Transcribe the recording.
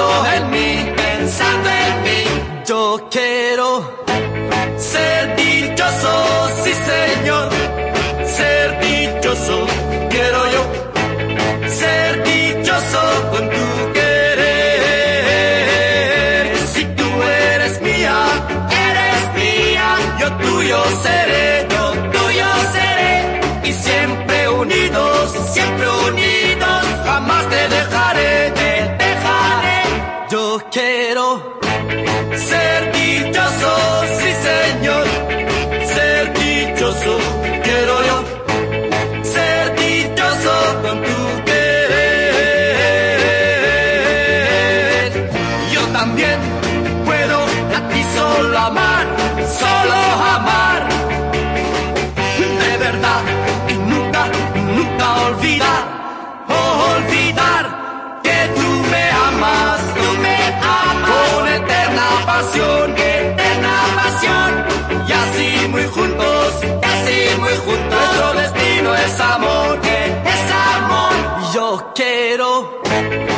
pensando en mí, pensando en mí. Yo quiero ser dichoso, sí señor, ser dichoso, quiero yo ser dichoso con tu querer. Si tú eres mía, eres mía, yo tuyo seré, también puedo a ti solo amar, solo amar. De verdad y nunca, nunca olvidar, oh, olvidar que tú me amas, tú me amas con eterna pasión, eterna pasión. Y así muy juntos, y así muy juntos, nuestro destino es amor, es amor. Yo quiero.